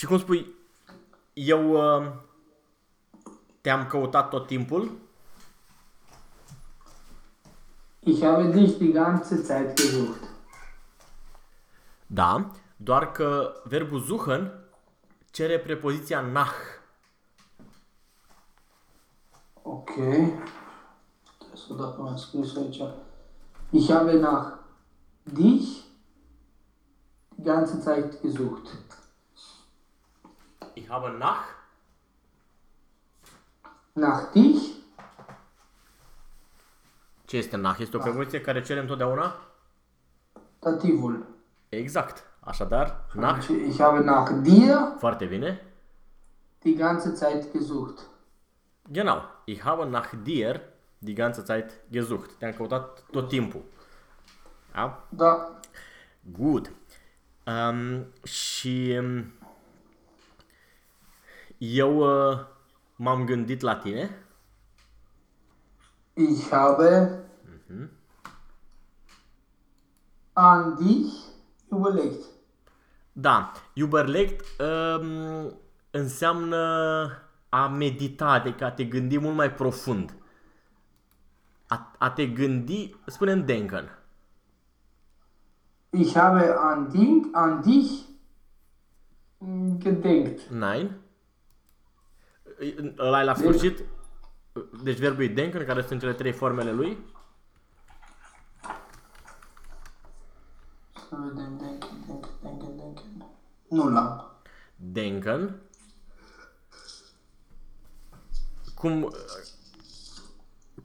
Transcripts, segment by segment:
Și cum spui, eu uh, te-am căutat tot timpul? Ich habe dich die ganze Zeit gesucht. Da, doar că verbul suchen cere prepoziția nach. Ok. Trebuie să dacă mi-am scris aici. Ich habe nach dich die ganze Zeit gesucht. Ich habe nach Nach dich? Ce este nach? Este o prepoziție care cere întotdeauna? Dativul. Exact. Așadar, nach. Deci, Ich habe nach dir Foarte bine. die ganze Zeit gesucht. Genau. Ich habe nach dir die ganze Zeit gesucht. Te-am căutat tot timpul. Da? Da. Good. Um, și um, eu uh, m-am gândit la tine. Ich habe an dich überlegt. Da, überlegt um, înseamnă a medita, adică a te gândi mult mai profund. A, a te gândi, spunem denken. Ich habe an, dich, an dich mm, gedenkt. Nein. Ăla e la sfârșit. Deci verbul e denken, care sunt cele trei formele lui. Să vedem, denken, denken, denken, denken. Nu l-am. Denken. Cum,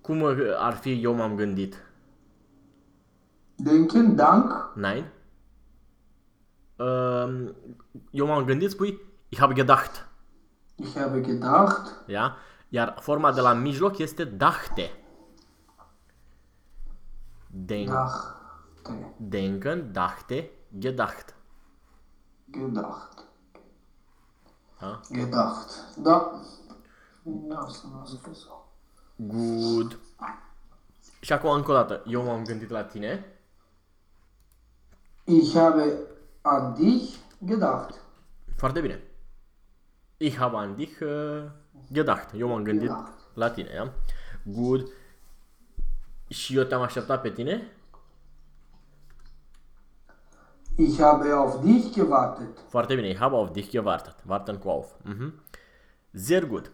cum ar fi eu m-am gândit? Denken, dank. Nein. Um, eu m-am gândit, spui, ich habe gedacht. Ich habe gedacht. Ja? Iar forma de la mijloc este dachte. Den Dachte. denken, dachte, gedacht. Gedacht. Da? Gedacht. Da. Da, asta n-a scris-o. Good. Și acum încă o dată, eu m-am gândit la tine. Ich habe an dich gedacht. Foarte bine. Ich habe an dich uh, gedacht. Eu m-am gândit Gedacht. la tine, ja? Good. Și eu te-am așteptat pe tine? Ich habe auf dich gewartet. Foarte bine. Ich habe auf dich gewartet. Warten cu auf. Mhm. Sehr gut.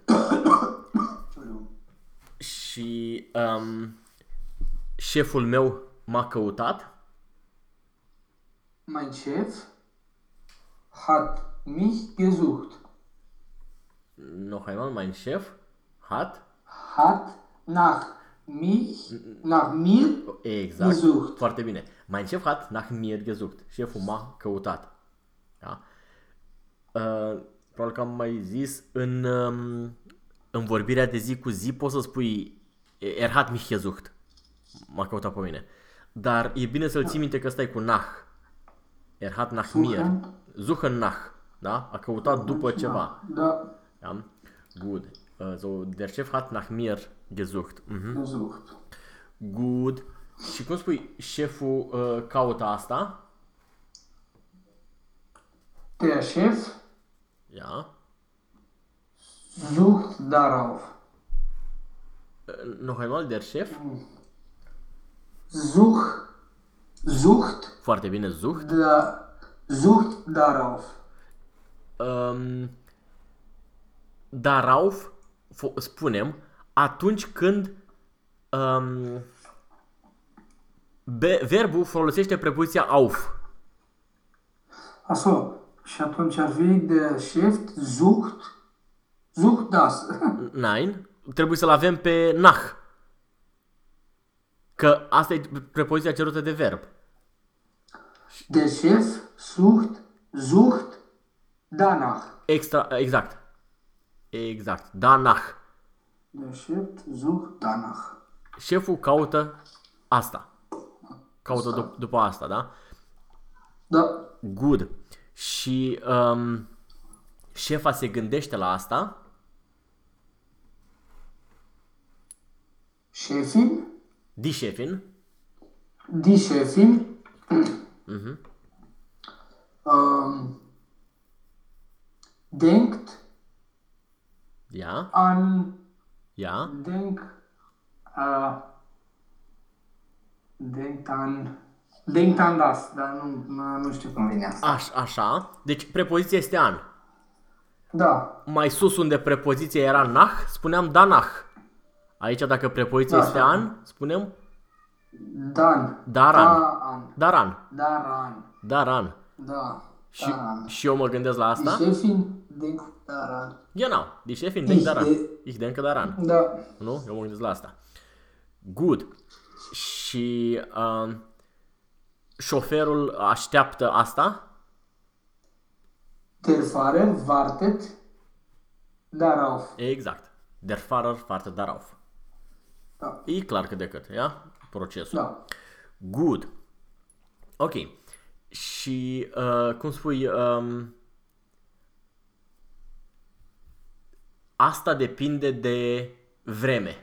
Și um, șeful meu m-a căutat. Mein Chef hat mich gesucht. Noch einmal, mein Chef hat Hat nach mich, nach mir Exact. Gesucht. Foarte bine. Mein Chef hat nach mir gesucht. Șeful m-a căutat. Da? Uh, probabil că am mai zis în, um, în vorbirea de zi cu zi poți să spui er hat mich gesucht. M-a căutat pe mine. Dar e bine să-l ții minte că stai cu nach. Er hat nach mir. Suchen. Suchen nach. Da? A căutat după ceva. Da, Ja? Gut. Uh, so, der Chef hat nach mir gesucht. Mhm. gesucht. Good. Și cum spui, șeful uh, caută asta? Der Chef Ja. sucht darauf. Uh, noch einmal, der Chef. Such, sucht, Foarte bine, sucht. da, sucht darauf. Um, darauf, fo- spunem, atunci când um, be, verbul folosește prepoziția auf. Achso, și atunci ar fi der Chef sucht, sucht das. Nein, trebuie să-l avem pe nach. Că asta e prepoziția cerută de verb. Der Chef sucht, sucht danach. Extra, exact. Exact. Danach. Der Chef sucht danach. Șeful caută asta. Caută dup- după asta, da? Da, Good. Și um, șefa se gândește la asta. Chefin, Die Chefin. die Chefin, ähm, denkt Ja? an, Ja? denk, uh, denkt an, denkt an das, dar nu, nu, nu știu cum vine asta. Aș, așa. Deci prepoziția este an. Da, Mai sus unde prepoziția era nah, spuneam danah. Aici dacă prepoziția Da, este așa. an, spunem dan, Daran. da, an, daran. daran, Daran. da, Și, daran. și eu mă gândesc la asta. Die Chefin denkt daran. Genau, die Chefin denkt Ich daran. de- Ich denke daran. Da, Nu? Eu mă gândesc la asta. Good. Și uh, șoferul așteaptă asta? der Fahrer wartet darauf. Exact. Der Fahrer wartet darauf. Da, E clar cât de cât, ia? Procesul. da. Good. Ok. Și, uh, cum spui, um, asta depinde de vreme.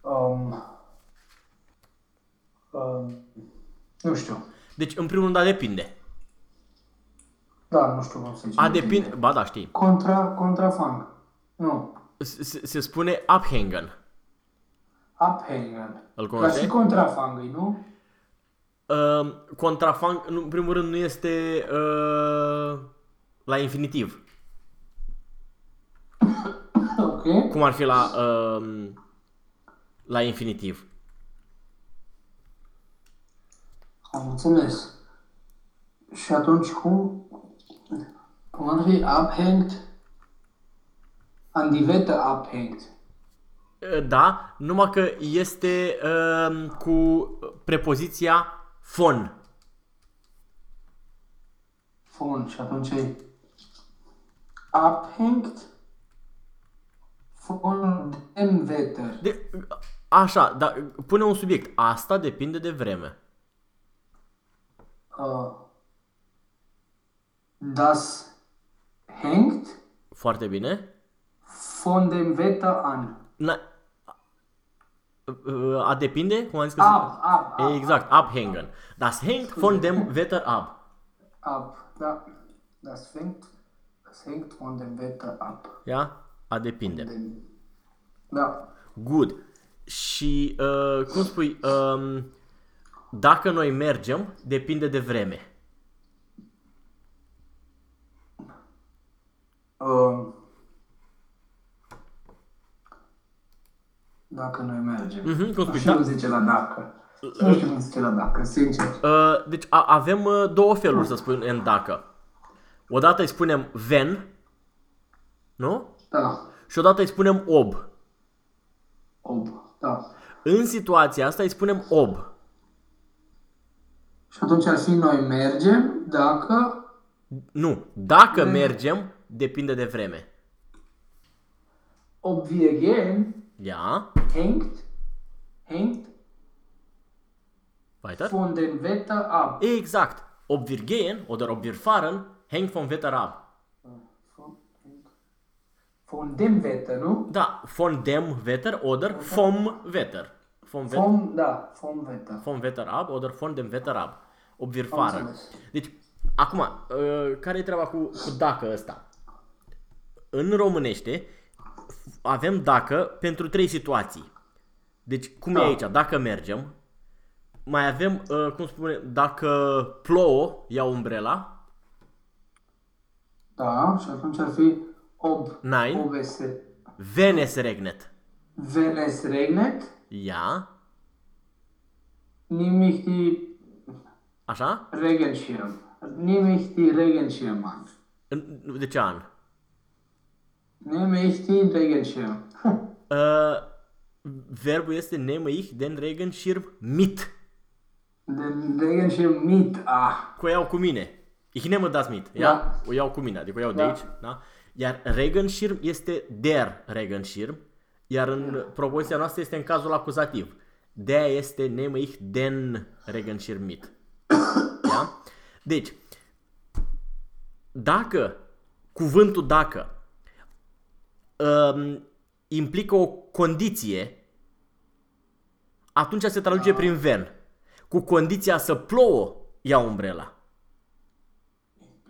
Um, um, nu știu. Deci, în primul rând, a depinde. Da, nu știu cum se zice. A depinde, ba da, știi. Contra, contrafang. Nu. Se, se spune abhängen. Abhängen. Îl Dar cunoști? și contrafangă, nu? Uh, contrafang, nu, în primul rând, nu este uh, la infinitiv. Ok. Cum ar fi la, uh, la infinitiv? Am înțeles. Și atunci cum, cum ar fi abhängt? An die Wette abhängt. Uh, Da, numai că este uh, cu prepoziția von. Von. Și atunci e abhängt von dem Wetter. De, așa, dar pune un subiect. Asta depinde de vreme. Uh, das hängt Foarte bine. von dem Wetter an. Na, uh, a depinde? Cum am zis că Ab, ab, ab. Exact, abhängen. Das hängt von dem Wetter ab. Ab, da. Das hängt, das hängt von dem Wetter ab. Ja? A depinde. Dem, da. Good. Și, uh, cum spui, um, dacă noi mergem, depinde de vreme. Uh, dacă noi mergem. Mhm, cum spui, și da? nu zice la dacă. Nu știu cum zice la dacă, sincer. Uh, deci a, avem uh, două feluri să spunem în dacă. Odată îi spunem ven, nu? Da. Și odată îi spunem ob. Ob. Da. În situația asta îi spunem ob. Și atunci ar fi noi mergem dacă Nu, dacă mergem, depinde de vreme. ob wir gehen Ja, hängt, hängt weiter. von dem Wetter ab. Exact. Ob wir gehen oder ob wir fahren, hängt vom Wetter ab. Von, von dem Wetter, nu? Da, von dem Wetter oder vom Wetter. Vom, Wetter, Vom, da, vom Wetter. vom Wetter ab oder von dem Wetter ab. Ob wir fahren. înțeles. Deci, acum, uh, care e treaba cu, cu dacă ăsta? În românește avem dacă pentru trei situații. Deci, cum e Da. aici? Dacă mergem, mai avem, uh, cum spune, dacă plouă, iau umbrela, Da, și atunci ar fi ob. Nein. Ob es, wenn es regnet. wenn es regnet, Ja, nehme ich die așa? Regenschirm. Nehme ich die Regenschirm an. În- De ce an? Nehme ich die Regenschirm. Uh, verbul este nehme ich den Regenschirm mit. Den Regenschirm mit. Ah, Cu o iau cu mine. Ich nehme das mit. Ja? Da. O iau cu mine, adică o iau de Da. aici. Da? Iar Regenschirm este der Regenschirm. Iar în propoziția noastră este în cazul acuzativ. De este nehme ich den Regenschirm mit. Da? Deci, dacă cuvântul dacă um, implică o condiție, atunci se traduce prin ven. Cu condiția să plouă, ia umbrela.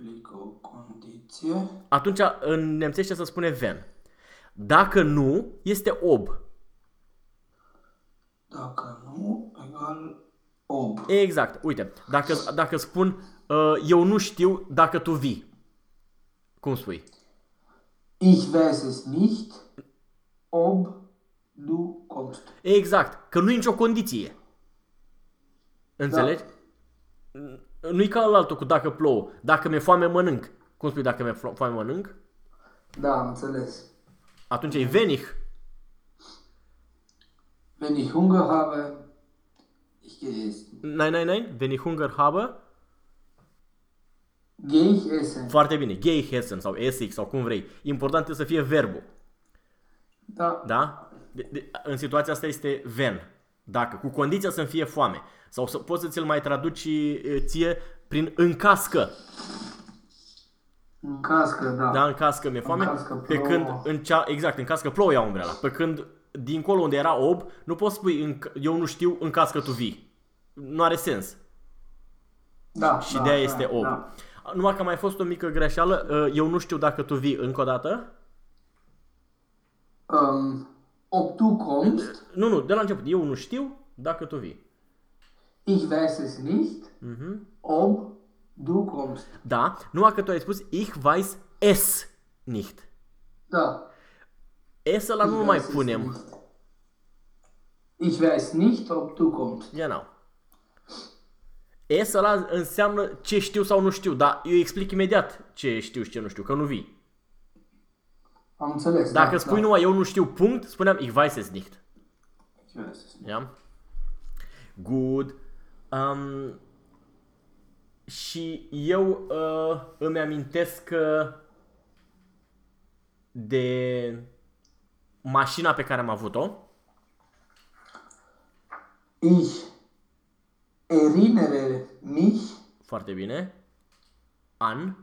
explic o condiție. Atunci în nemțește se spune ven. Dacă nu, este ob. Dacă nu, egal ob. Exact. Uite, dacă, dacă spun uh, eu nu știu dacă tu vii. Cum spui? Ich weiß es nicht, ob du kommst. Exact. Că nu e nicio condiție. Înțelegi? Nu-i ca altul cu dacă plouă. Dacă mi-e foame, mănânc. Cum spui dacă mi-e fo- foame, mănânc? Da, am înțeles. Atunci e venich. Wenn ich Hunger habe, ich gehe essen. Nein, nein, nein. Wenn ich Hunger habe. Gehe ich essen? Foarte bine. Gay ich essen sau esig sau cum vrei. Important e să fie verbul. Da. Da? De, de, în situația asta este ven. Dacă, cu condiția să-mi fie foame. Sau să poți să ți-l mai traduci e, ție prin încască. În caz că da. Da, în caz că mi-e foame. caz că pe plouă. când, în cea, exact, în caz că plouă ia umbrela. Pe când, dincolo unde era ob, nu poți spui, în, eu nu știu, în caz că tu vii. Nu are sens. Da, Și da, de aia da, este ob. Da. Numai că a mai fost o mică greșeală. uh, Eu nu știu dacă tu vii încă o dată. Um, ob du kommst, Nu, nu, de la început. Eu nu știu dacă tu vii. ich weiß es nicht, Mhm. ob du kommst. Da, numai că tu ai spus ich weiß es nicht. Da. Es ăla nu Ich mai weiß es punem. nicht. Ich weiß nicht, ob du kommst. Genau. Es ăla înseamnă ce știu sau nu știu, dar eu explic imediat ce știu și ce nu știu, că nu vii. Am înțeles. Dacă da, spui da. numai eu nu știu punct, spuneam ich weiß es nicht. Ich weiß es nicht. Ja? Good. Um, și eu uh, îmi amintesc că de mașina pe care am avut-o. Ich erinnere mich Foarte bine. An.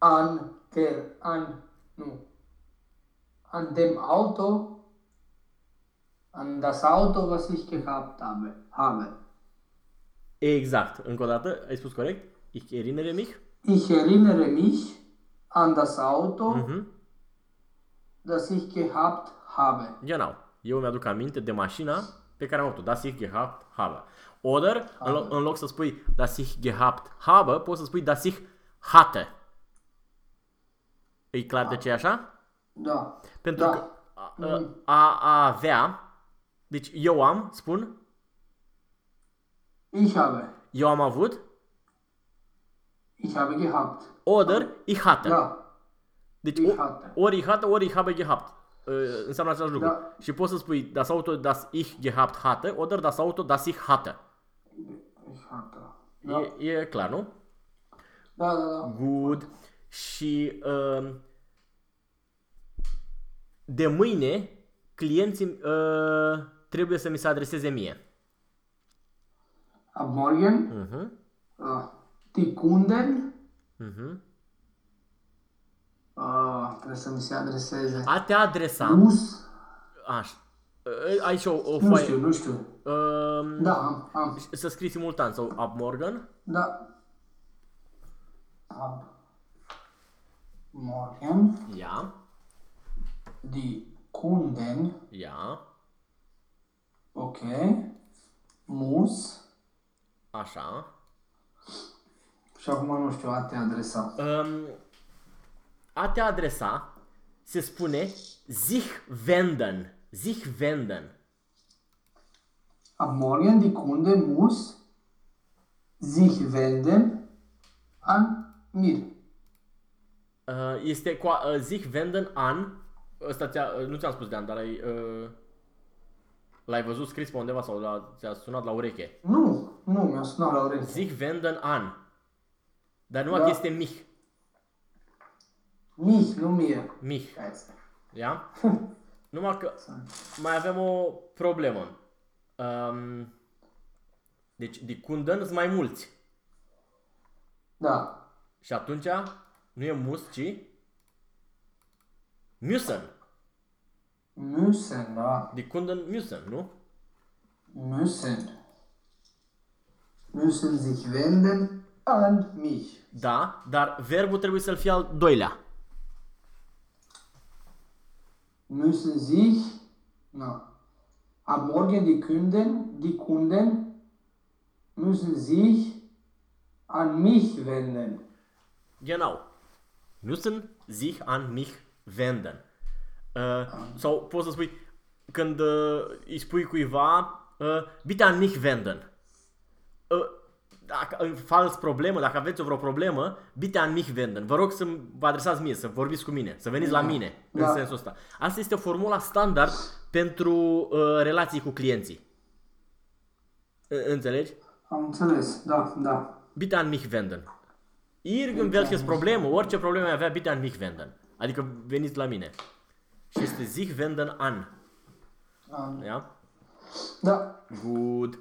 an der, an, nu, an dem Auto, an das Auto, was ich gehabt habe. habe. Exact. Încă o dată, ai spus corect? Ich erinnere mich. Ich erinnere mich an das Auto, Mhm. das ich gehabt habe. Genau. Eu mi-aduc aminte de mașina pe care am avut-o. Das ich gehabt habe. Oder, în loc, în loc să spui das ich gehabt habe, poți să spui das ich hatte. E clar de ce e așa? Da. Pentru Da. că a, a, a avea, deci eu am, spun, Ich habe. eu am avut, Ich habe gehabt. oder ich hatte. Da. Deci Ich o- hatte. ori ich hatte, ori ich habe gehabt. Uh, Înseamnă același lucru. Da. Și poți să spui das Auto, das ich gehabt hatte, oder das Auto, das ich hatte. Ich hatte. Da. E, e clar, nu? Da, da, da. Good. Și uh, de mâine clienții uh, trebuie să mi se adreseze mie. Ab morgen, Mhm. uh, die Kunden, Mhm. Uh, trebuie să mi se adreseze. A te adresa. Plus, Așa. Uh, Ai și o, o nu foaie. știu, nu știu. Uh, Da, am, am. Să scrii simultan sau ab morgen. Da. Ab morgen, Ja. die Kunden, Ja. ok, muss, Așa. și acum nu știu, a te adresa. Um, a te adresa se spune sich wenden. Sich wenden. Ab morgen, die Kunden muss sich wenden an mir. Uh, este cu a- uh, sich wenden an. Ăsta ți-a, uh, nu ți-am spus de an, dar ai, uh, l-ai văzut scris pe undeva sau la, ți-a sunat la ureche. Nu, nu, mi-a sunat la ureche. Sich wenden an. Dar numai Da. că este mich. Mich, nu mie. Mich. Asta. Ia? Numai că mai avem o problemă. Um, deci, de Kunden sunt mai mulți. Da. Și atunci nu e mus, ci müssen. Müssen, da. De Kunden müssen, nu? Müssen. Müssen sich wenden an mich. Da, dar verbul trebuie să-l fie al doilea. Müssen sich, na, ab morgen die Kunden, die Kunden müssen sich an mich wenden. Genau. Müssen sich an mich wenden. Uh, sau poți să spui, când uh, îi spui cuiva, uh, bitte an mich wenden. Uh, dacă, uh, fals problemă, dacă aveți o vreo problemă, bitte an mich wenden. Vă rog să vă adresați mie, să vorbiți cu mine, să veniți la mine, în Da. sensul ăsta. Asta este formula standard pentru uh, relații cu clienții. În- Înțelegi? Am înțeles, da, da. bitte an mich wenden. Irgendwelches Probleme, orice probleme ai avea, bitte an mich wenden. Adică veniți la mine. Și este sich wenden an. An. Ja? Da, Gut.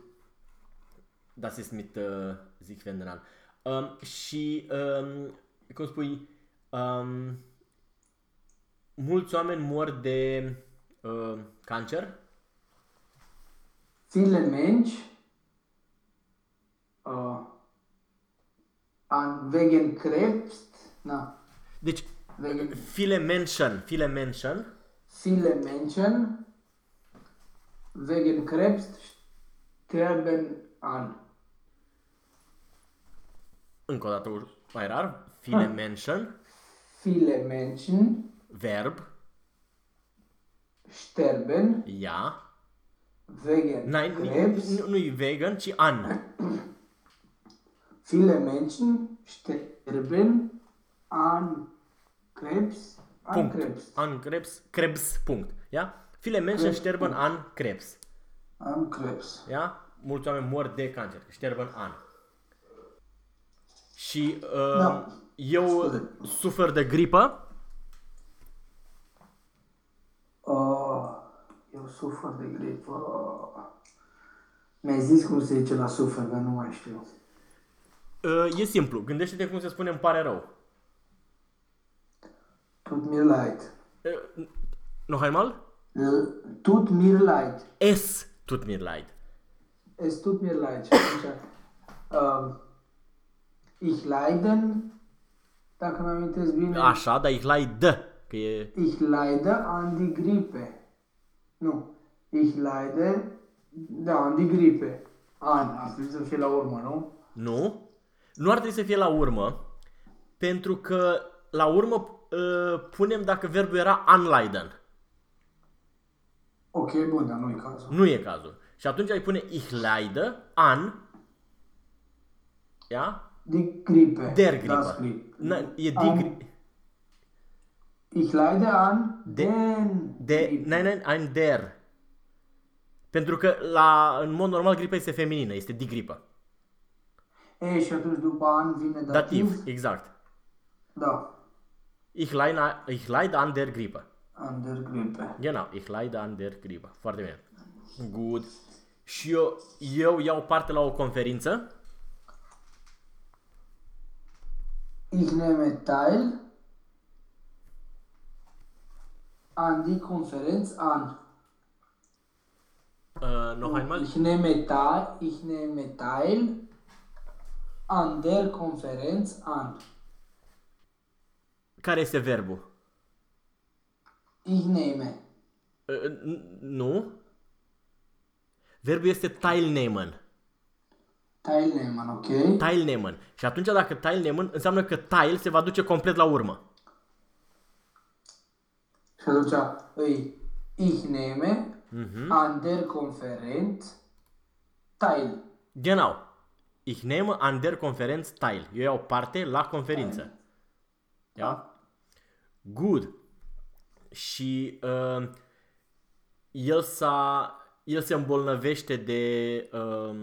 Das ist mit uh, sich wenden an. Um, și, um, cum spui, um, mulți oameni mor de uh, cancer. viele Mensch uh, an wegen Krebs, na, Deci, wegen viele Menschen, viele Menschen viele Menschen wegen Krebs sterben an. Încă o dată mai rar, viele Menschen, Viele Menschen verb, sterben ja, wegen Nein, Krebs. nu, nu-i vegan, ci an. Viele Menschen sterben an Krebs. An Punct. Krebs. An Krebs, Krebs, punct. Ja? Viele Menschen Krebs, sterben an Krebs. An Krebs. Ja? Mulți oameni mor de cancer. Sterben an. Și uh, Da. eu Scuze. sufer de gripă. Uh, eu sufăr de gripă. Mi-ai zis cum se zice la sufăr, dar nu mai știu. Uh, e simplu. Gândește-te cum se spune îmi pare rău. Tut mir leid. Uh, noch einmal? L- Tut mir leid. Es tut mir leid. Es tut mir leid. Și atunci, um, ich leiden, dacă mi amintesc bine, Așa, dar ich leid. Că e... ich leide an die Grippe. Nu. Ich leide, da, an die Grippe. An, ar trebui să fie la urmă, nu? Nu. Nu ar trebui să fie la urmă, pentru că la urmă uh, punem dacă verbul era anleiden. Ok, bun, dar nu e cazul. Nu e cazul. Și atunci ai pune ich leide an, ja? Die Grippe. Der Das Grippe. Grippe. Na, e die An- gri- Ich leide an De- den de, Grippe. nein, nein, ein der. Pentru că la, în mod normal gripa este feminină, este die gripă. E, și atunci după an vine dativ. Dativ, exact. Da. Ich leide, ich leide an der Grippe. An der Grippe. Genau, ich leide an der Grippe. Foarte bine. Good. Și eu, eu iau parte la o conferință. Ich nehme teil an die Konferenz an. Uh, noch einmal. Ich nehme teil, ich nehme teil an der Konferenz an. Care este verbul? Ich nehme. Uh, n- nu. Verbul este teilnehmen. Teilnehmen, ok? Teilnehmen. Și atunci dacă teilnehmen înseamnă că teil se va duce complet la urmă. Și atunci îi ich nehme Mhm. an der Konferenz teil. Genau. Ich nehme an der Konferenz teil. Eu iau parte la conferință. Ja? Good. Și uh, el, s-a, el se îmbolnăvește de... Uh,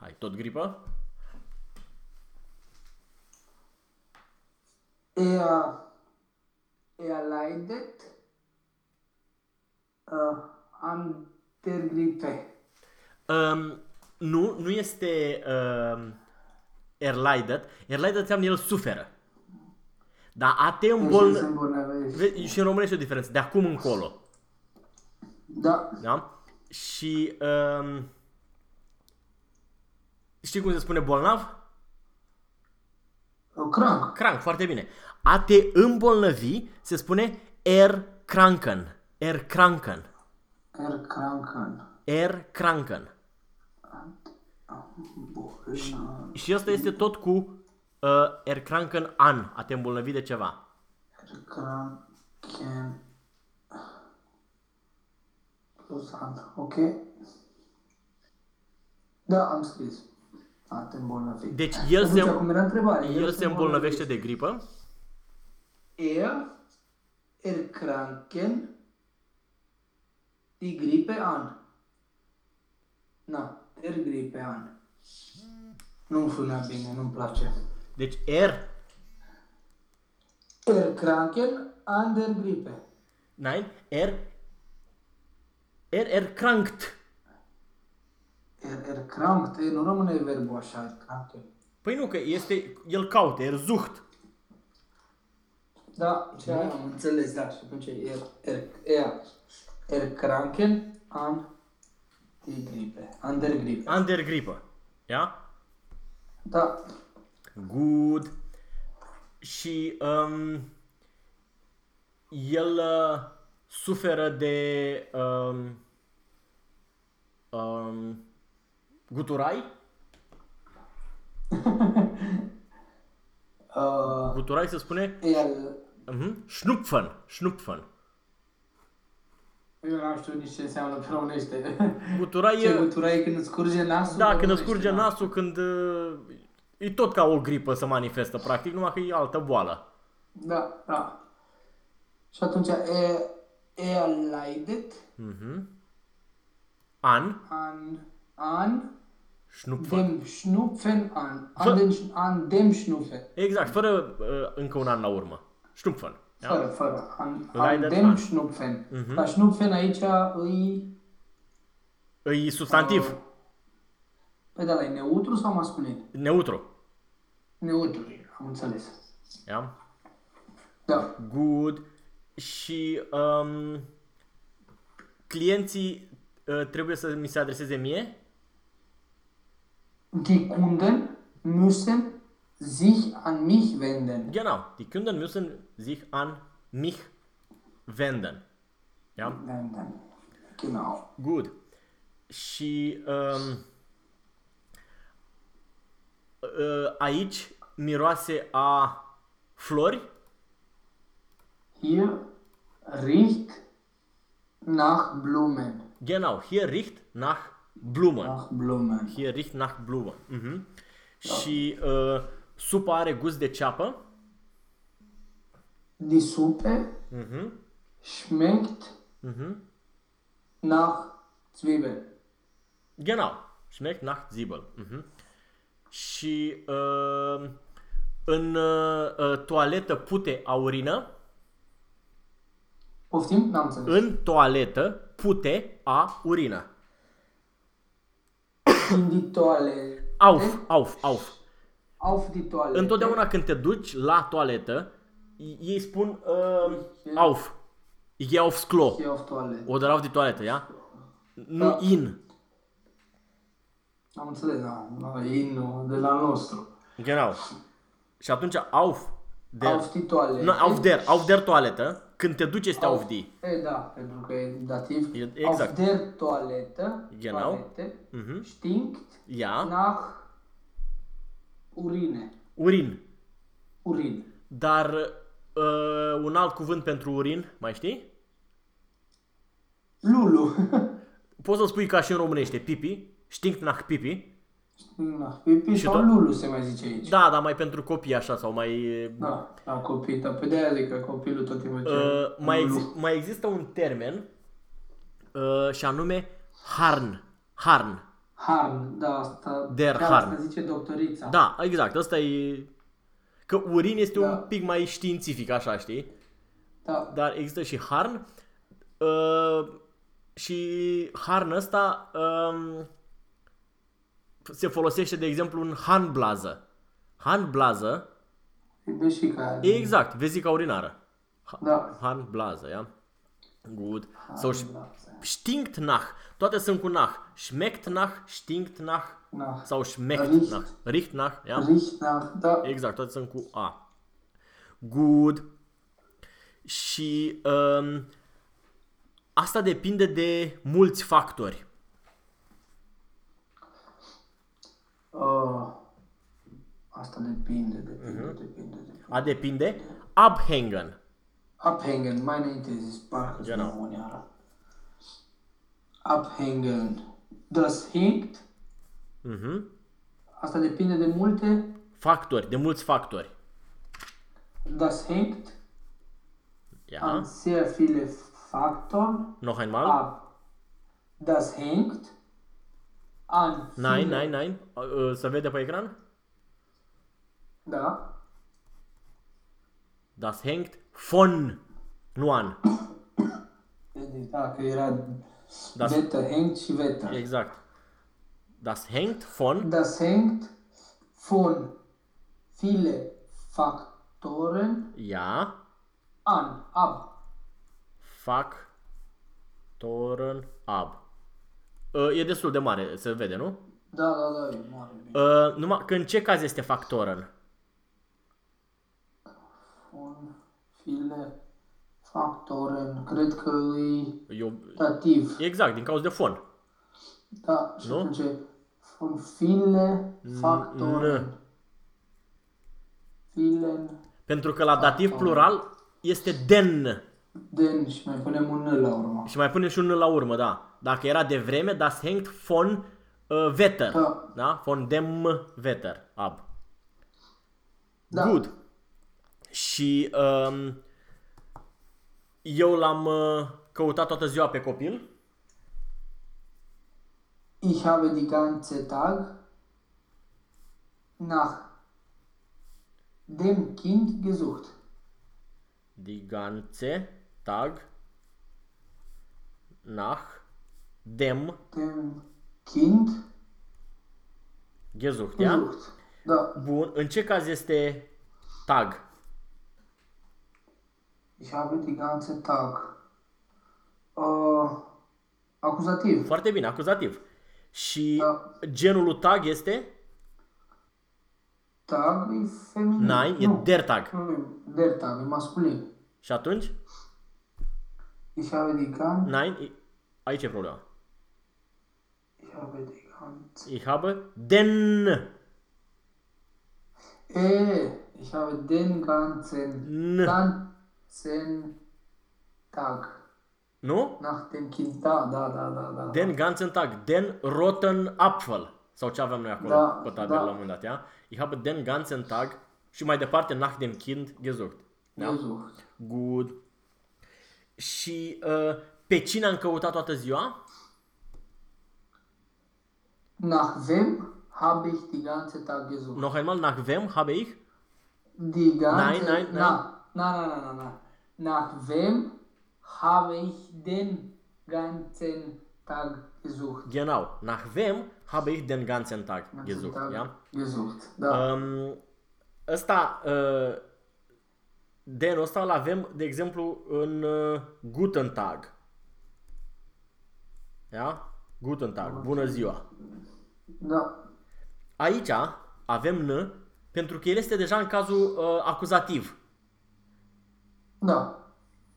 hai, tot gripă? Er, er leidet uh, an der Grippe. Um, nu, nu este um, erleidet. Erleidet înseamnă el suferă. Dar a te El se îmbolnăvește... îmbolnăvește. Și în românește e o diferență. De acum încolo. Da. Da? Și um, știi cum se spune bolnav? Crank. Crank, foarte bine. A te îmbolnăvi se spune erkranken. Erkranken. Erkranken. Erkranken. Bolna. Și asta este tot cu uh, erkranken an, a te îmbolnăvi de ceva. Erkranken. Plus an. Ok. Da, am scris. A, te îmbolnăvi. Deci el se, Atunci, acum era întrebare. el se îmbolnăvește de gripă. Er erkranken die Grippe an. Na, der Grippe an. Nu-mi sună bine, nu-mi place. Deci er, Erkranken an der Grippe. nein, er, er erkrankt. Er erkrankt, e, nu rămâne verbul așa, erkranken. Păi nu, că este, el caută, er sucht. Da, ce am înțeles, da, și atunci er, er, er, erkranken an die Grippe. An der Grippe. An der gripă. Ja? Da, Good. Și um, el uh, suferă de um, um, guturai. uh, Guturai se spune el, uh-huh, schnupfen. Schnupfen. eu n-am știut nici ce înseamnă pe românește. Guturai Ce e... gutura e când îți curge nasul? Da, pe când îți românește, curge da. nasul, când uh, e tot ca o gripă să manifestă, practic, numai că e altă boală. Da, da. Și atunci e, e leidet Mhm. An, an, an schnupfen. dem Schnupfen an. Fă- An, den, an dem Schnupfen. Exact, fără uh, încă un an la urmă. Schnupfen. Fără, Ja? fără. An, an Leidet dem an. Schnupfen. Mhm. Dar Schnupfen aici îi... E substantiv. Păi da, e neutru sau masculin? Neutru. Neutru, e, am înțeles. Ja? Da. Good. Și um, clienții uh, trebuie să mi se adreseze mie? Die Kunden müssen sich an mich wenden. Genau. Die Kunden müssen sich an mich wenden. Ja? Wenden. Genau. Good. Și um, uh, aici miroase a flori. Hier riecht nach Blumen. Genau. Hier riecht nach Blumen. Nach Blumen. Hier riecht nach Blumen. Mhm. Și uh, supa are gust de ceapă. Die Suppe Mhm. schmeckt Mhm. nach Zwiebel. Genau. Schmeckt nach Zwiebel. Mhm. Și uh, în uh, uh, toaletă pute a urină. Poftim? N-am înțeles. În toaletă pute a urină. In die Toilette. Auf, auf, auf. Auf die Toilette. Întotdeauna când te duci la toaletă, ei spun uh, auf. Ich gehe aufs Klo. Hier auf Toilette. Oder auf die Toilette, ja? Nu Da. in. Am înțeles, da. No, in de la nostru. Genau. Și atunci auf der, Auf die Toilette. nu, auf der, auf der toaletă, când te duci este auf die. E, da, pentru că e dativ. E- exact. Auf der Toilette. Genau. Toilette, Mhm. Stinkt Ja, nach urine. urin. Urin. Dar uh, un alt cuvânt pentru urin, mai știi? Lulu. Poți să spui ca și în românește, pipi, stinkt nach pipi. Nach pipi Și sau tot- lulu se mai zice aici. Da, dar mai pentru copii așa sau mai... Da, la copii, dar pe de-aia zic că copilul tot timpul ce Uh, mai, lulu. exi- mai există un termen uh, și anume harn. Harn. Harn, da, asta, Der chiar Harn. asta zice doctorița. Da, exact, ăsta e... Că urin este Da. un pic mai științific, așa, știi? da. Dar există și harn. Uh, și harn ăsta um, se folosește, de exemplu, în handblază. Handblază, E beșica aia. exact, vezica urinară. Da. Handblază, ja? Good. Sau Handblase. stinkt nach. Toate sunt cu nach. Schmeckt nach, stinkt nach, nach. sau schmeckt Riecht. nach. Riecht nach, ja? Riecht nach, da. Exact, toate sunt cu A. Good. Și um, asta depinde de mulți factori. Uh, asta depinde, depinde, depinde, depinde. A depinde. Abhängen. Abhängen, mai înainte zis, parcă Genau. genau. uneara. Abhängen. Das hängt. Mhm. Asta depinde de multe. Factori, de mulți factori. Das hängt Ja. an sehr viele Faktoren Noch einmal. ab. Das hängt an Nein, viele, nein, nein. Uh, Se vede pe ecran? Da. Das hängt von. Nu an. Deci, Da, că era Das- Wetter hängt și Wetter. Exact. Das hängt von. Das hängt von viele Faktoren Ja. an, ab. Faktoren ab. Uh, e destul de mare, se vede, nu? Da, da, da, e mare. bine. Uh, numai că în ce caz este factoren? Von viele Faktoren. Cred că e Eu... dativ. Exact, din cauza de fon. Da, și Nu? atunci e von viele Faktoren. Vielen, Pentru că la dativ plural este den. den și mai punem un N la urmă. Și mai punem și un N la urmă, da. Dacă era de vreme, das hängt von uh, Wetter. Da. Da? Von dem Wetter. Ab. Da. Good. Și um, eu l-am uh, căutat toată ziua pe copil. Ich habe die ganze Tag nach dem Kind gesucht. Die ganze Tag nach dem Dem Kind gesucht, ja? gesucht. Da. Bun. În ce caz este tag? Ich habe die ganze Tag. Uh, acuzativ. Foarte bine, acuzativ. Și Da. genul lui tag este? Tag e feminin. Nein, e Nu. der Tag. Nu, e der Tag, e masculin. Și atunci? Ich habe die ganze... Nein, e- aici e problema. Ich habe die ganze... Ich habe den. Äh, ich habe den ganzen... N. Ganzen Tag. Nu? Nach dem Kind. Da, da, da, da, da. Den ganzen Tag. Den roten Apfel. Sau ce avem noi acolo Da, pe tabel da. la un moment dat, ja? Ich habe den ganzen Tag și mai departe nach dem Kind gesucht. Da? Gesucht. Good. Și uh, pe cine am căutat toată ziua? Nach wem habe ich die ganze Tag gesucht? Noch einmal, nach wem habe ich? Die ganze... Nein, nein, nein. Na, na, na, na, na, na. Nach wem habe ich den ganzen Tag gesucht? Genau. Nach wem habe ich den ganzen Tag Ganzen gesucht, Tag ja? Gesucht, da. Um, ăsta, uh, denul ăsta îl avem, de exemplu, în uh, Guten Tag. Ja? Guten Tag, bună ziua. Da. Aici avem N pentru că el este deja în cazul uh, acuzativ. Da.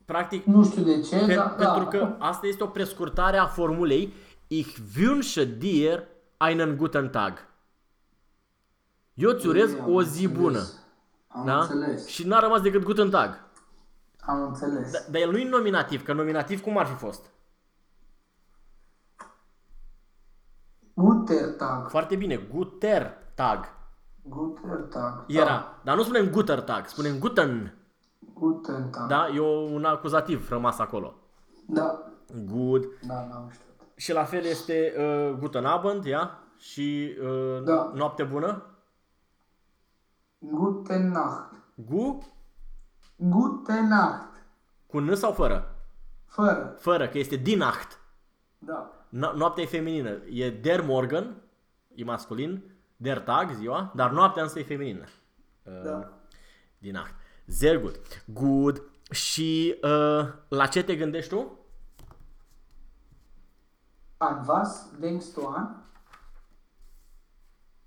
Practic, Nu știu de ce, Pen- dar pentru da. că asta este o prescurtare a formulei Ich wünsche dir einen guten Tag. Eu îți urez Am o zi înțeles. bună. Am Da? înțeles. Și n-a rămas decât guten Tag. Am înțeles. Da- Dar el nu e nominativ, că nominativ cum ar fi fost? Guter Tag. Foarte bine, guter tag Guter Tag. era. Dar nu spunem guter tag, spunem guten. Da. Guten Tag. Da? E o- un acuzativ rămas acolo. Da. Good. Da, n-am știut. Și la fel este uh, guten Abend, ia? Și uh, Da. noapte bună. Gute Nacht. Gu Gute Nacht. cu N sau fără? Fără. Fără, că este die Nacht. Da. No- noaptea e feminină. E der Morgen, e masculin, der Tag, ziua, dar noaptea însă e feminină. Uh, Da. Die Nacht. Sehr gut. Good. Și uh, la ce te gândești tu? An was denkst du an?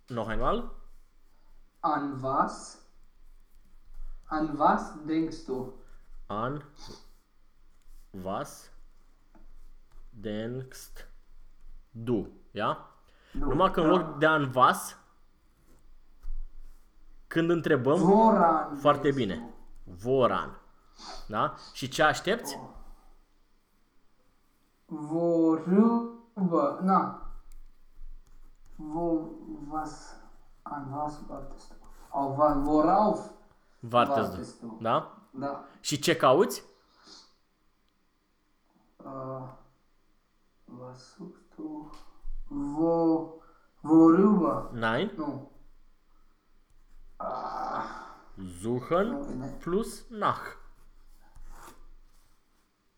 Noch einmal. An was? An was denkst du? An was denkst du? Ja? Nu. Numai că în loc de an was, când întrebăm, Voran. foarte denkst bine. Voran. Da? Și ce aștepți? du? Worüber? Na. Wo, was? An was wartest du? Auf was? Worauf? Vartez Vartez du. Da? Da. Și ce cauți? Uh, was suchst du? Wo, worüber? Nein. Nu. Suchen Nu vine. plus nach.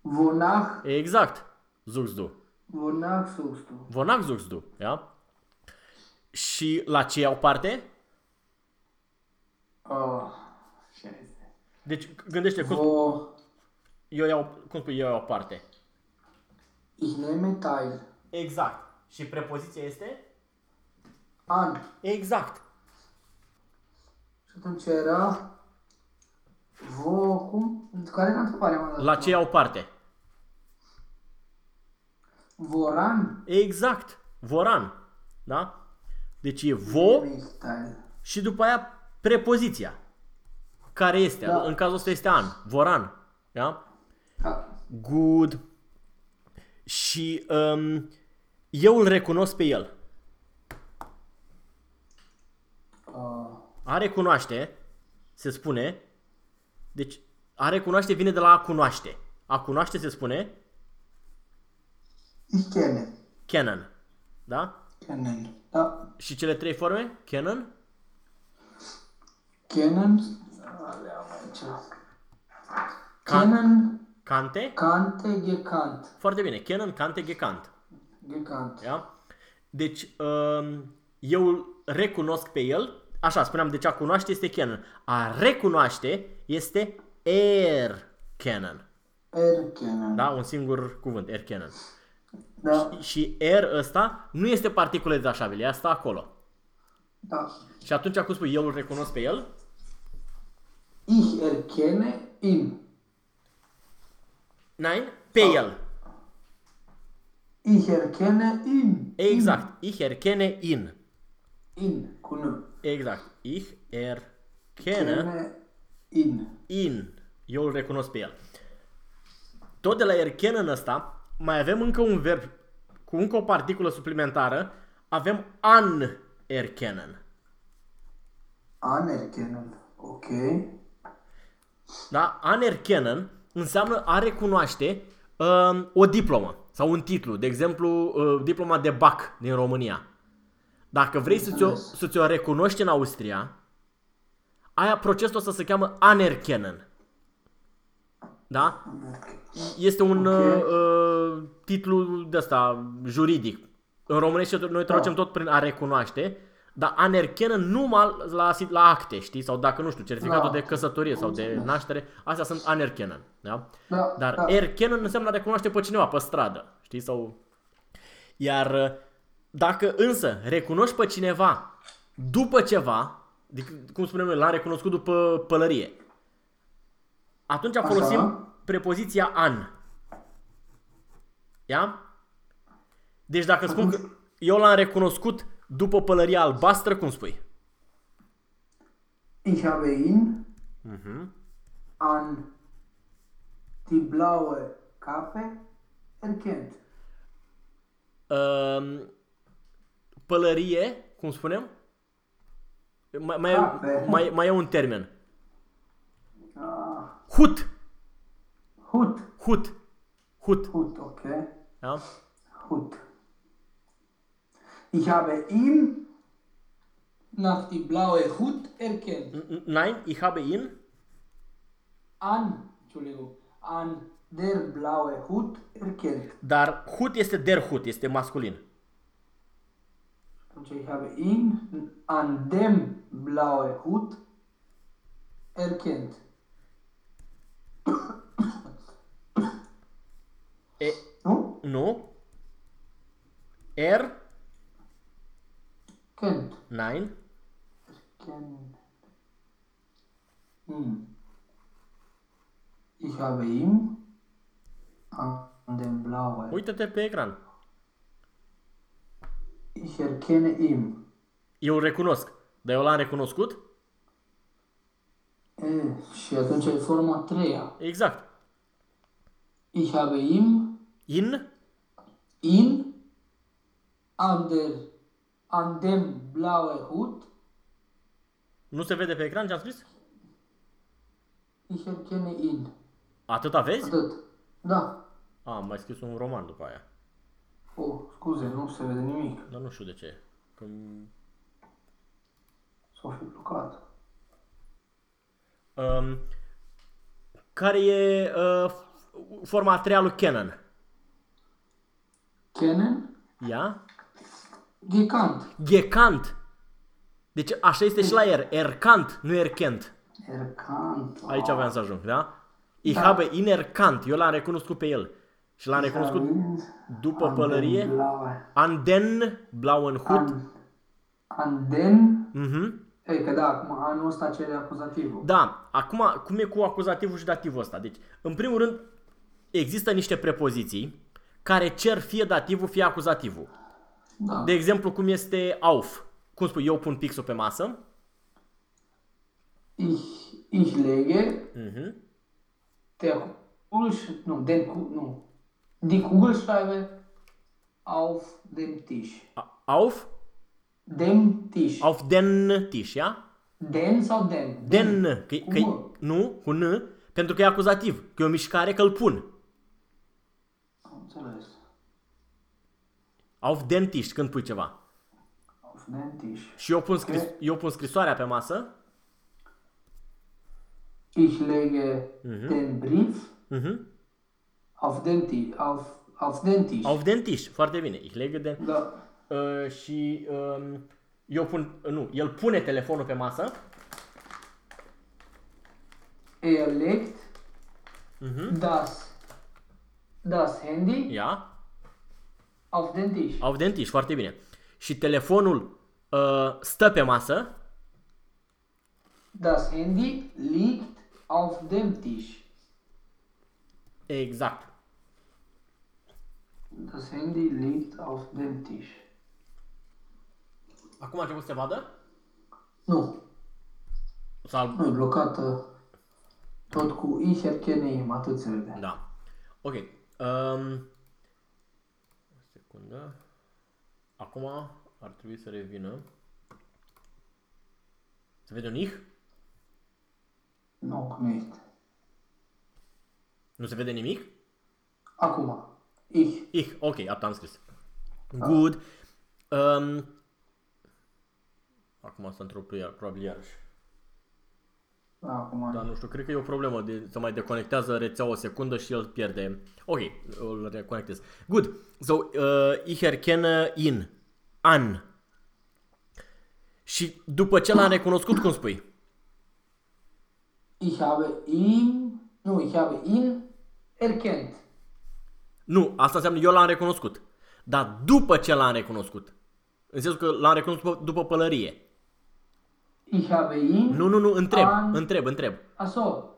Wonach? Exact. Suchst du. Wonach suchst du? Wonach suchst du. Ja? Și la ce iau parte? Oh, scheiße. Deci gândește cum Wo eu iau, cum spui, eu iau parte. ich nehme teil. Exact. Și prepoziția este? An. Exact. Și atunci era... Vo, cum? Care era întrebarea mea? La ce iau parte? Voran? Exact. Voran. Da? Deci e vo Nehme ich teil. și după aia prepoziția. Care este? Da. În cazul ăsta este an. Voran. Da? Da. Good. Și um, eu îl recunosc pe el. Uh, A recunoaște, se spune, deci a recunoaște vine de la a cunoaște. A cunoaște se spune ich kenne. kennen. Da? Kennen. Da. Și cele trei forme? Kennen? Kennen. Ale am aici. Kennen, Kante? kannte, gekannt. Foarte bine. Kennen, Kante, gekannt. Gekannt. Da? Deci, um, eu îl recunosc pe el. Așa, spuneam, deci a cunoaște este kennen. A recunoaște este erkennen. Erkennen. Da? Un singur cuvânt, erkennen. Da. Și er ăsta nu este particulă detașabilă, ea stă acolo. Da. Și atunci cum spui, eu îl recunosc pe el? Ich erkenne ihn. Nein? Pe el. Ich erkenne ihn. Exact. Ich erkenne ihn. In. Cu N. Exact. Ich erkenne Kenne in. in. Eu îl recunosc pe el. Tot de la erkennen ăsta, mai avem încă un verb cu încă o particulă suplimentară. Avem an erkennen. Anerkennen. Ok. Da? Anerkennen înseamnă a recunoaște um, o diplomă sau un titlu. De exemplu, uh, diploma de BAC din România. Dacă vrei să ți-o, Înțeles. să ți-o recunoști în Austria, aia procesul ăsta se cheamă Anerkennen. Da? Este un Ok. uh, uh, titlu de ăsta juridic. În românește noi traducem tot prin a recunoaște, dar anerkennen numai la, la acte, știi? Sau dacă, nu știu, certificatul Da. de căsătorie sau de Înțeles. naștere, astea sunt anerkennen, da? Da, Dar da. erkennen înseamnă a recunoaște pe cineva, pe stradă, știi? Sau... Iar uh, dacă însă recunoști pe cineva după ceva, adică, cum spunem noi, l-am recunoscut după pălărie, atunci Așa. folosim prepoziția an. Ia? Deci dacă spun că eu l-am recunoscut după pălăria albastră, cum spui? Ich habe ihn Mhm. an die blaue Kappe erkennt. Um, pălărie, cum spunem? Mai, mai, Cape. mai, mai e un termen. Ah, Hut. Hut. Hut. Hut. Hut, ok. Da? Hut. Ich habe ihn nach die blaue Hut erkennt. N- n- Nein, ich habe ihn. An, Entschuldigung, an der blaue Hut erkennt. Dar Hut este der Hut, este masculin. Und ich habe ihn an dem blaue Hut erkennt. E, Nu? nu. Er Kennt. Nein? Erkennen. Ihn. Ich habe ihm an den blauen. Uită-te pe ecran. Ich erkenne ihm. Eu îl recunosc. Dar eu l-am recunoscut? E, și atunci e forma a treia. Exact. Ich habe ihm In? ihn an der an dem blauen Hut. Nu se vede pe ecran ce am scris? Ich erkenne ihn. Atât aveți? Atât. Da. A, am mai scris un roman după aia. Oh, scuze, nu se vede nimic. Dar nu știu de ce. Că... S-a fi blocat. Um, care e uh, forma a treia lui Canon? Kennen? Ia? Gekannt. Gekant. Deci așa este și la R. Erkant, nu Erkent. Erkannt. Aici aveam să ajung, da? Ich Da. habe ihn erkannt. Eu l-am recunoscut pe el. Și l-am recunoscut după An pălărie. den blauen. An den blauen Hut. An, an den... Mhm. Ei, că da, acum anul ăsta cere acuzativul. Da, acum, cum e cu acuzativul și dativul ăsta? Deci, în primul rând, există niște prepoziții care cer fie dativul, fie acuzativul. Da. De exemplu, cum este auf. Cum spui, eu pun pixul pe masă. Ich, ich lege Mhm. der Kugel, nu, den, Ku- nu, die Kugelschreiber auf dem Tisch. A- Auf, Dem Tisch. auf den Tisch, ia? Den sau den? Den, că, Cu că, M. nu, cu N, pentru că e acuzativ, că e o mișcare că îl pun. Am înțeles. Auf den Tisch, când pui ceva. Auf den Tisch. Și eu pun, scris, eu pun scrisoarea pe masă. Ich lege den Brief Mhm. Auf den Tisch. Auf, auf den Tisch. Auf den Tisch, foarte bine. Ich lege den... Da. Uh, și um, eu pun, nu, el pune telefonul pe masă. Er legt das, das Handy Ia, auf den Tisch. auf den Tisch, foarte bine. Și telefonul uh, stă pe masă. Das Handy liegt auf dem Tisch. Exact. Das Handy liegt auf dem Tisch. Acum a început să se vadă? Nu, Sau... nu e blocată. Tot cu ich erkenne ihm, atât se vede. Da. Ok. Um, o secundă. Acum ar trebui să revină. Se vede un ich? Nu, nu este. Nu se vede nimic? Acum, ich. Ich, ok, atât am scris. Good. Um, acum să întrerup iar, probabil iarăși. Da, acum. Dar nu știu, cred că e o problemă de să mai deconectează rețeaua o secundă și el pierde. Ok, îl reconectez. Good. So, uh, ich erkenne ihn. An. Și după ce l-am recunoscut, cum spui? Ich habe ihn, nu, ich habe ihn erkennt. Nu, asta înseamnă eu l-am recunoscut. Dar după ce l-am recunoscut. În sensul că l-am recunoscut după, după pălărie. Ich habe ihn. Nu, nu, nu, întreb, An- întreb, întreb. Achso.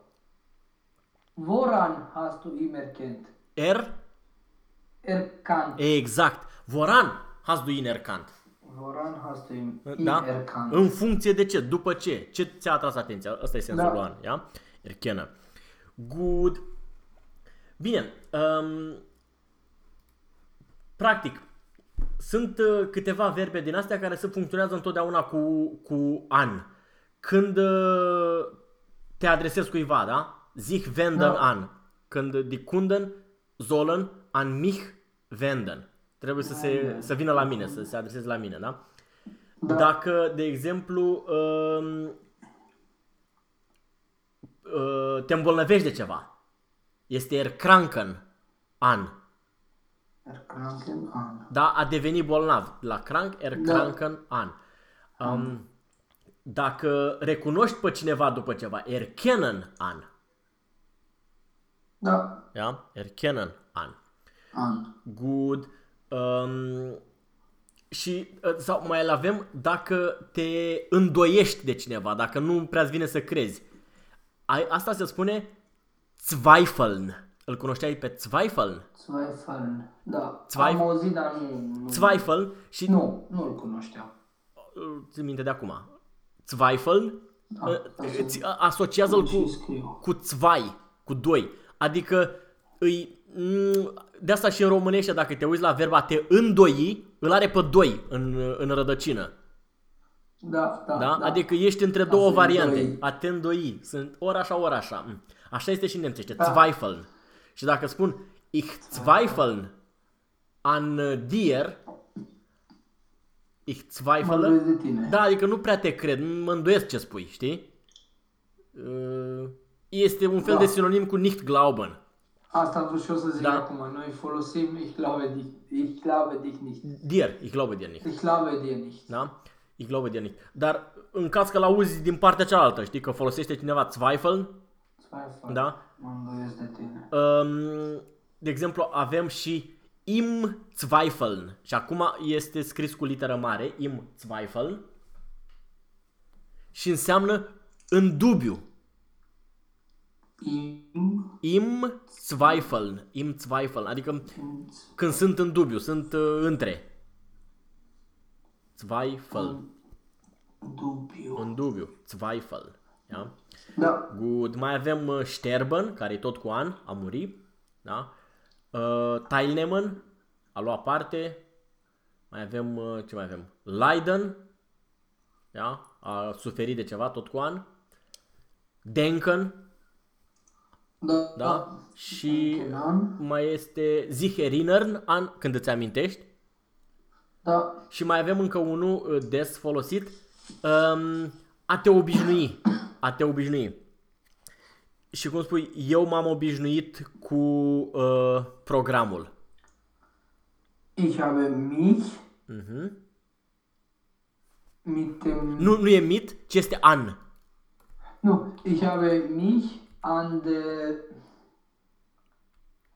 Woran hast du ihn erkennt? Er? Erkannt. Exact. Voran hast du ihn erkannt. Woran hast du ihn, ihn Da? erkannt? În funcție de ce? După ce? Ce ți-a atras atenția? Asta e sensul Da. lui an, ia? Erkenne. Good. Bine. Um, practic, sunt uh, câteva verbe din astea care se funcționează întotdeauna cu, cu an. Când uh, te adresezi cuiva, da? Sich wenden Da. an. Când die Kunden sollen an mich wenden. Trebuie să, se, să vină la mine, să se adreseze la mine, da? Da. Dacă, de exemplu, um, uh, te îmbolnăvești de ceva, este erkranken an. Erkranken an. Da? A deveni bolnav. La crank, erkranken an. Um, dacă recunoști pe cineva după ceva, erkennen an. Da. Ja? Erkennen an. An. Good. Um, Și uh, sau mai îl avem dacă te îndoiești de cineva, dacă nu prea vine să crezi. Ai, asta se spune Zweifeln. Îl cunoșteai pe Zweifeln? Zweifeln. Da. Zweif- Am auzit, dar nu... nu. Zweifel și Nu, nu-l cunoșteam. țin minte de acum. Zweifel Da, uh, da, îți asociază-l și cu, scriu. cu zwei, cu doi. Adică îi, mm, de asta și în românește, dacă te uiți la verba a te îndoi, îl are pe doi în, în rădăcină. Da, da, Da? da. Adică ești între A două te variante. îndoi. A te îndoi. Sunt ori așa, ori așa. Mm. Așa este și în nemțește. Da. Zweifeln. Și dacă spun Ich zweifeln an dir, Ich Mă zweifele, îndoiesc de tine. da, adică nu prea te cred, mă îndoiesc ce spui, știi? Uh, Este un fel Da. de sinonim cu nicht glauben. Asta am vrut și eu să zic Da. acum. Noi folosim ich glaube dich, ich glaube dich nicht. Dir, ich glaube dir nicht. Ich glaube dir nicht. Da? Ich glaube dir nicht. Dar în caz că l-auzi din partea cealaltă, știi, că folosește cineva Zweifeln, Zweifel. da? Mă îndoiesc de tine. Um, de exemplu, avem și im Zweifeln. Și acum este scris cu literă mare, im Zweifeln. Și înseamnă în dubiu. Im, Im Zweifeln. Im Zweifeln. Adică când sunt în dubiu, sunt uh, între. Zweifel. dubiu. În dubiu. Zweifel. Ja? Da. Good. Mai avem uh, Sterben, care e tot cu an, a murit. Da? Uh, Teilnehmen, a luat parte. Mai avem, uh, ce mai avem? Leiden, da? a suferit de ceva, tot cu an. Denken, Da. da? Și Kenan. mai este sich erinnern an, când îți amintești. Da. Și mai avem încă unul uh, des folosit, um, a te obișnui. A te obișnui. Și cum spui, eu m-am obișnuit cu uh, programul. Ich habe mich Mhm. mit dem... Nu, nu e mit, ci este an. Nu, ich habe mich an der...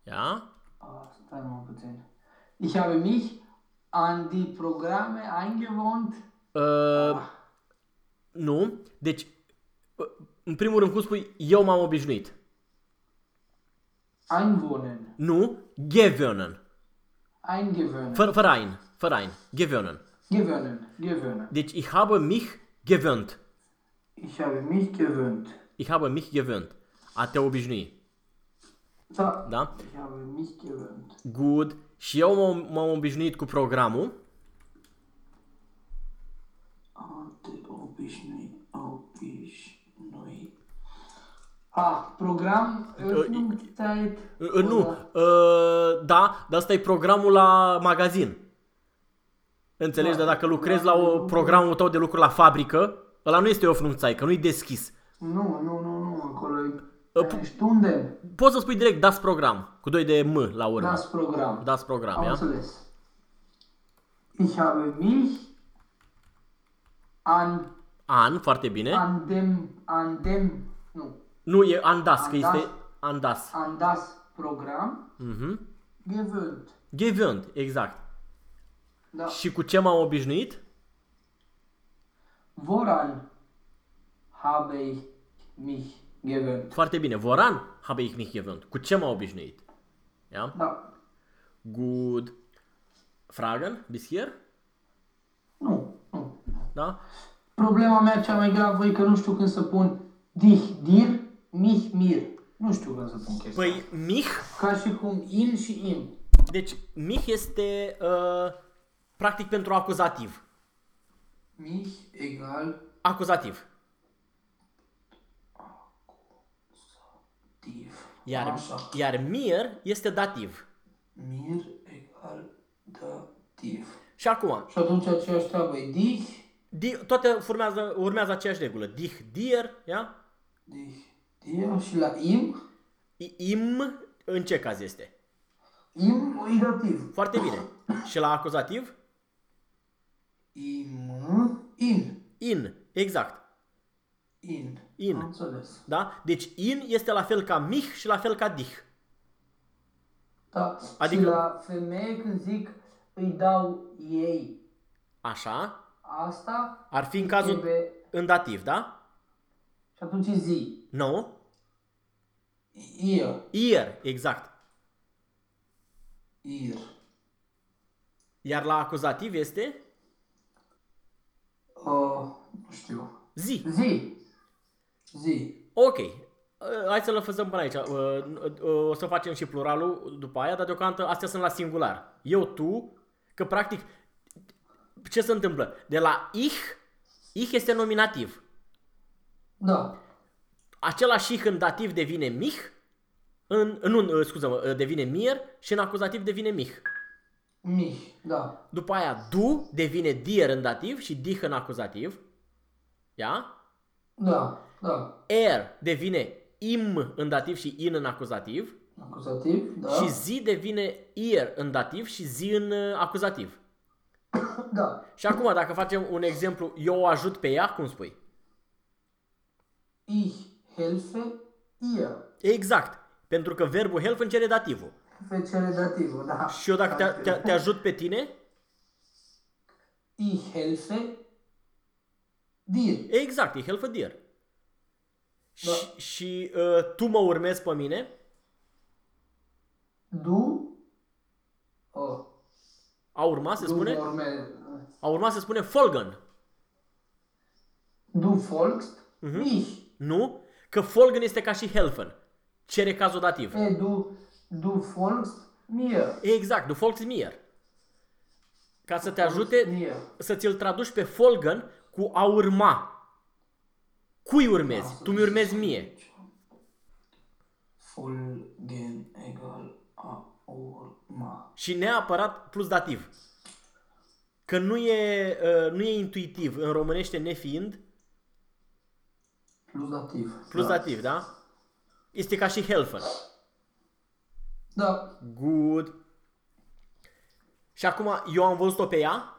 Ja? Ah, stai mă puțin. Ich habe mich an die Programme eingewohnt. Uh, nu. Deci, uh, în primul rând, cum spui, eu m-am obișnuit. Einwohnen. Nu, gewöhnen. Eingewöhnen. Fără, fără ein. Fără ein. Gewöhnen. Gewöhnen. Gewöhnen. Deci, ich habe mich gewöhnt. Ich habe mich gewöhnt. Ich habe mich gewöhnt. A te obișnui. Da. Da? Ich habe mich gewöhnt. Good. Și eu m-am, m-am obișnuit cu programul. Alte obișnui. Obișnui. Ah, program, Öffnungszeit. Uh, nu, uh, da, dar asta e programul la magazin. Înțelegi? Da. Dar dacă lucrezi la o, programul tău de lucru la fabrică, ăla nu este o funcție, că nu-i deschis. Nu, nu, nu, nu, acolo e Uh, uh, Stunden. Poți să spui direct das program, cu doi de M la urmă. Das Programm. Das program, Am ia? înțeles. Ich habe mich an, An, foarte bine. an dem, an dem, nu, Nu, e an das, că An das. este an das. an das Programm Mhm. gewöhnt. Gewöhnt, exact. Da. Și cu ce m-am obișnuit? Woran habe ich mich gewöhnt? Foarte bine. Voran habe ich mich gewöhnt. Cu ce m-am obișnuit? Ja? Da. Good. Fragen bis hier? Nu, nu. Da? Problema mea cea mai gravă e că nu știu când să pun dich, dir, mich, mir. Nu știu când să pun chestia. Păi, mich, Ca și cum in și im. deci mich este uh, practic pentru acuzativ. Mich egal Acuzativ. div. Iar, Așa. iar mir este dativ. Mir egal dativ. Și acum, Și atunci aceeași treabă e dich, di, toate urmează, urmează aceeași regulă. Dich, dir, ia? dich, dir și la im, I- Im, în ce caz este? im e dativ. Foarte bine. Și la acuzativ? Im, in, In, exact. in. In. Am înțeles. Da? Deci in este la fel ca mich și la fel ca dich. Da. Adică- Și la femeie când zic îi dau ei. Așa. Asta Ar fi în cazul trebuie... în dativ, da? Și atunci e zi. Nu? Ear. Ear, exact. Ear. Iar la acuzativ este Uh, nu știu. zi. Zi. Zi. Ok. Uh, Hai să lăfăzăm până aici. Uh, uh, O să facem și pluralul după aia, dar deocamdată astea sunt la singular. Eu, tu, că practic, ce se întâmplă? De la ich, ich este nominativ. Da. Același ich în dativ devine mich, în, nu, uh, scuză-mă, uh, devine mir și în acuzativ devine mich. Mich. Da. După aia du devine dir în dativ și dich în acuzativ. Ia? Da. Da. Er devine im în dativ și in în acuzativ. Acuzativ. Da. Și zi devine ir în dativ și zi în uh, acuzativ. Da. Și acum, dacă facem un exemplu, eu o ajut pe ea, cum spui? Ich helfe ihr. Exact. Pentru că verbul helfen cere dativul. Fecere dativul, da. Și eu dacă te, te, te ajut pe tine, Ich helfe dir. exact, e helfă dir. Da. Și, și uh, tu mă urmezi pe mine, Du. Oh. a urma se Du spune, urme- a urma se spune folgen. Du folgst Mhm. mich. Nu? Că folgen este ca și helfen. Cere cazul dativ. E, du, du folgst mir. Exact, du folgst mir. Ca să te ajute Mir. să ți-l traduci pe folgen cu a urma. Cui urmezi? Tu mi urmezi mie. Folgen egal a urma. Și neapărat plus dativ. Că nu e, uh, nu e intuitiv, în românește nefiind, Plus dativ. plus da. dativ, da? Este ca și helfen. Da. Good. Și acum eu am văzut-o pe ea,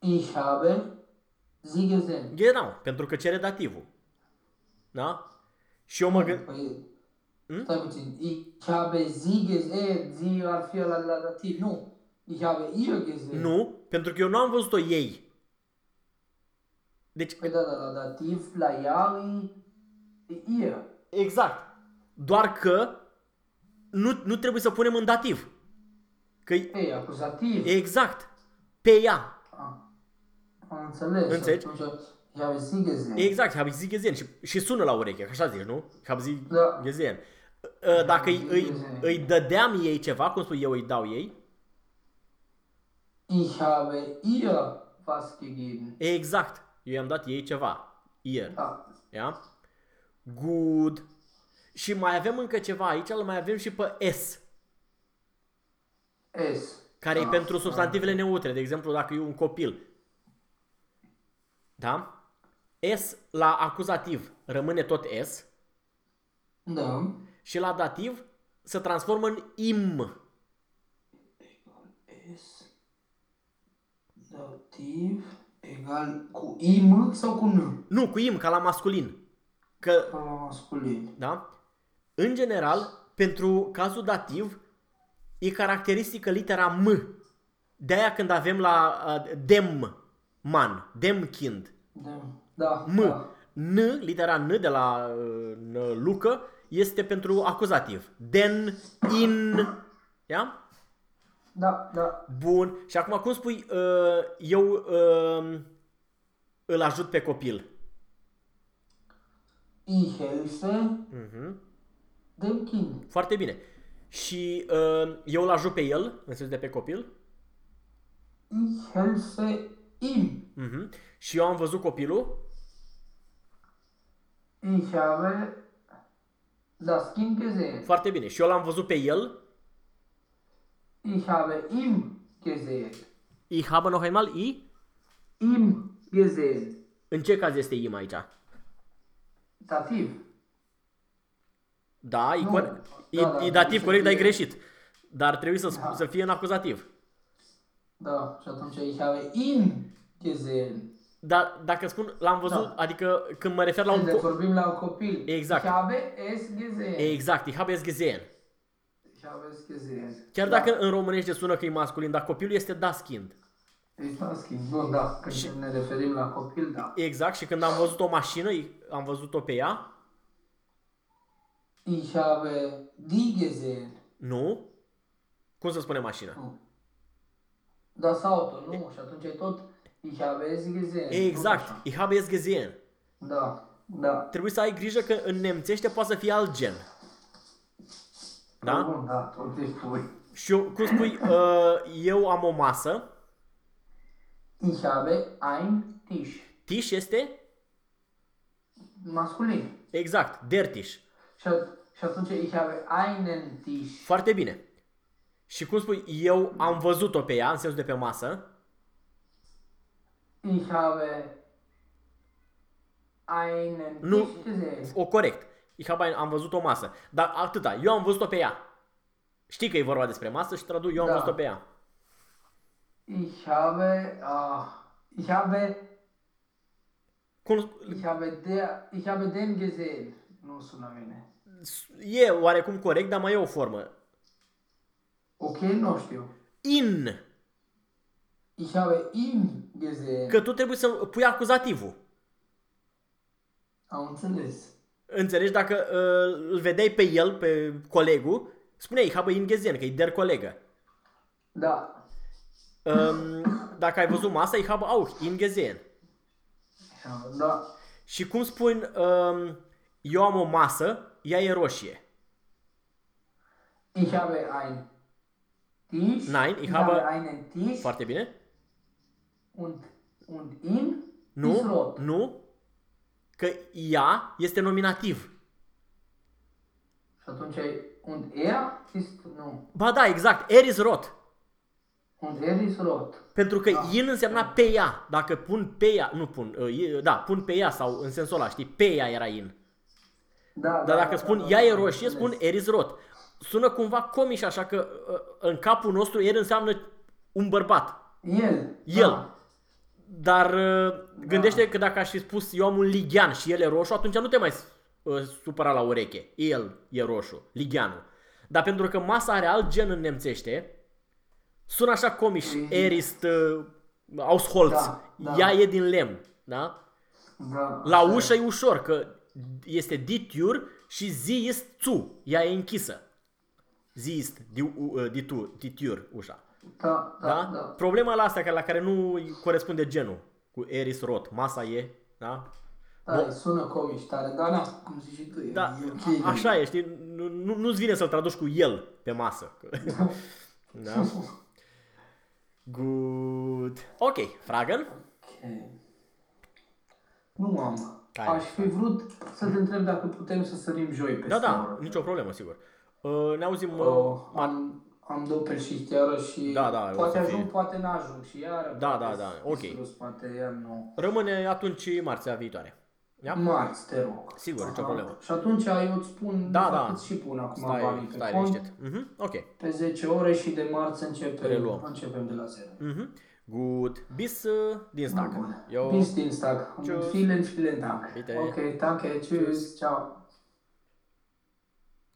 Ich habe sie gesehen. genau, pentru că cere dativul. Da? Și eu mă gând... Păi, Hm? stai puțin. Ich habe sie gesehen. Sie ar fi la, la dativ. Nu. Ich habe ihr gesehen. Nu, pentru că eu nu am văzut-o ei. Deci, Păi da, da, la dativ, la ea e, e ihr. exact. Doar că nu, nu trebuie să punem în dativ. Că Ei, acuzativ. exact. Pe ea. Ah, am înțeles. Înțelegi? Atunci, ich habe sie gesehen. Exact, habe sie gesehen. Și, și sună la ureche, că așa zici, nu? Habe sie Da. gesehen. Uh, Dacă îi, sie îi, gesehen. îi dădeam ei ceva, cum spui eu îi dau ei, Ich habe ihr was gegeben. exact. Eu i-am dat ei ceva. Ihr. Da. Ia? Good. Și mai avem încă ceva aici, îl mai avem și pe S, S. care e Ah, pentru substantivele neutre. De exemplu, dacă e un copil. Da? S la acuzativ rămâne tot S Da. și la dativ se transformă în im. S. Dativ egal cu im sau cu n? Nu, cu im, ca la masculin. Că, Ca la masculin. da? În general, pentru cazul dativ, e caracteristică litera M. De-aia când avem la uh, dem, man, dem kind, Da. Da. M. Da. N, litera N de la uh, N, Lucă, este pentru acuzativ. Den, in, ia? Da, da. Bun. Și acum cum spui, uh, eu uh, îl ajut pe copil? Ich helfe Mhm. dem Kind. Foarte bine. Și uh, eu îl ajut pe el, în sensul de pe copil? Ich helfe ihm. Mhm. Și eu am văzut copilul? Ich habe das Kind gesehen. Foarte bine. Și eu l-am văzut pe el? Ich habe ihm gesehen. Ich habe noch einmal I? Ihm gesehen. În ce caz este im aici? Dativ. Da, e, Nu. cor- e, Da, da, e dativ trebuie să corect, dar e fie- greșit. Dar trebuie să, Da. să fie în acuzativ. Da, și atunci ich habe ihn gesehen. Dar dacă spun l-am văzut, Da. adică când mă refer la un De co- vorbim la un copil. Exact. Ich habe es gesehen. Exact, ich habe es gesehen. Ich habe es gesehen. Chiar Da. dacă în românește sună că e masculin, dar copilul este das Kind. Ist das Kind. Bun, da. Când Și- ne referim la copil, da. Exact, și când am văzut o mașină, am văzut-o pe ea, Ich habe die gesehen. nu? Cum să spune mașină? Nu. Das Auto, nu? Și atunci e tot Ich habe es gesehen. tot Exact, așa. ich habe es gesehen. Da, da. Trebuie să ai grijă că în nemțește poate să fie alt gen. Da? Bun, da, tot îi spui. Și eu, cum spui, uh, eu am o masă, Ich habe ein Tisch. tiș este, Masculin. exact, der Tisch. Și, at- și atunci ich habe einen Tisch. Foarte bine. Și cum spui, eu am văzut-o pe ea, în sensul de pe masă, Ich habe einen Nu. Tisch gesehen. o corect. Ich habe ein, am văzut o masă. Dar atâta, eu am văzut-o pe ea. Știi că e vorba despre masă și traduc, eu am Da. văzut-o pe ea. Ich habe, ah, ich habe, Cum, ich habe der, ich habe den gesehen. Nu sună bine. e oarecum corect, dar mai e o formă. Ok, nu știu. In. Ich habe ihn gesehen. Că tu trebuie să pui acuzativul. Am înțeles. Înțelegi? Dacă uh, îl vedeai pe el, pe colegul, spuneai, ich habe ihn gesehen, că e der colegă. Da. Um, dacă ai văzut masa, ich habe auch ihn gesehen. Da. Și cum spun, um, eu am o masă, ea e roșie. Ich habe ein Tisch. Nein, ich ich habe- habe einen Tisch. Foarte bine? Und, und ihn Nu, ist rot. nu, că ea este nominativ. Și atunci, und er ist, nu. Ba da, exact, er is rot. Und er ist rot. Pentru că Da. in însemna pe ea. Dacă pun pe ea, nu pun, uh, e- da, pun pe ea sau în sensul ăla, știi, pe ea era in. Da, Dar da, dacă da, spun da, ea da, e am roșie, înțeles. spun er is rot. Sună cumva comiș așa că uh, în capul nostru er înseamnă un bărbat. El. El. Da. Dar uh, gândește că dacă aș fi spus eu am un lighean și el e roșu, atunci nu te mai uh, supăra la ureche. El e roșu, ligheanul. Dar pentru că masa are alt gen în nemțește, sună așa comiș, erist, uh, ausholz. Da, da. Ea e din lemn, da? Da, La așa ușă e ușor, că este ditiur și zi ist zu. Ea e închisă. Zi ist di- uh, ditu- ditiur, ușa. Da, da, Da? da. Problema la asta, că la care nu îi corespunde genul. Cu eris rot. Masa e, da? Da, îi sună comici tare, dar na, cum zici și tu, e, Da, e ok. așa e, știi? Nu, nu, nu-ți vine să-l traduci cu el pe masă. da? Good. Ok, Fragen? Ok. Nu am. Care? Aș fi vrut să te întreb dacă putem să sărim joi pe Da, da, seară. nicio problemă, sigur. Uh, ne auzim... Uh, Oh, am, am dope și iară și Da, da, o poate să ajung, fie. poate n-ajung și iară. Da, poate da, da, s- ok. Sus, poate iar nu. Rămâne atunci marțea viitoare. Ia? Marți, te rog. Sigur, nicio Aha. problemă. Și atunci eu îți spun Da, fac da. cât și pun acum Stai, banii pe stai cont. liniștit. Mhm, ok. Pe 10 ore și de marți începem, Reluăm. începem de la zero. Mhm. Good. Bis uh, Dienstag. Bun. Jo. Bis Dienstag. Tschüss. Vielen, vielen Dank. Bitte. Okay, danke. Tschüss. Ciao.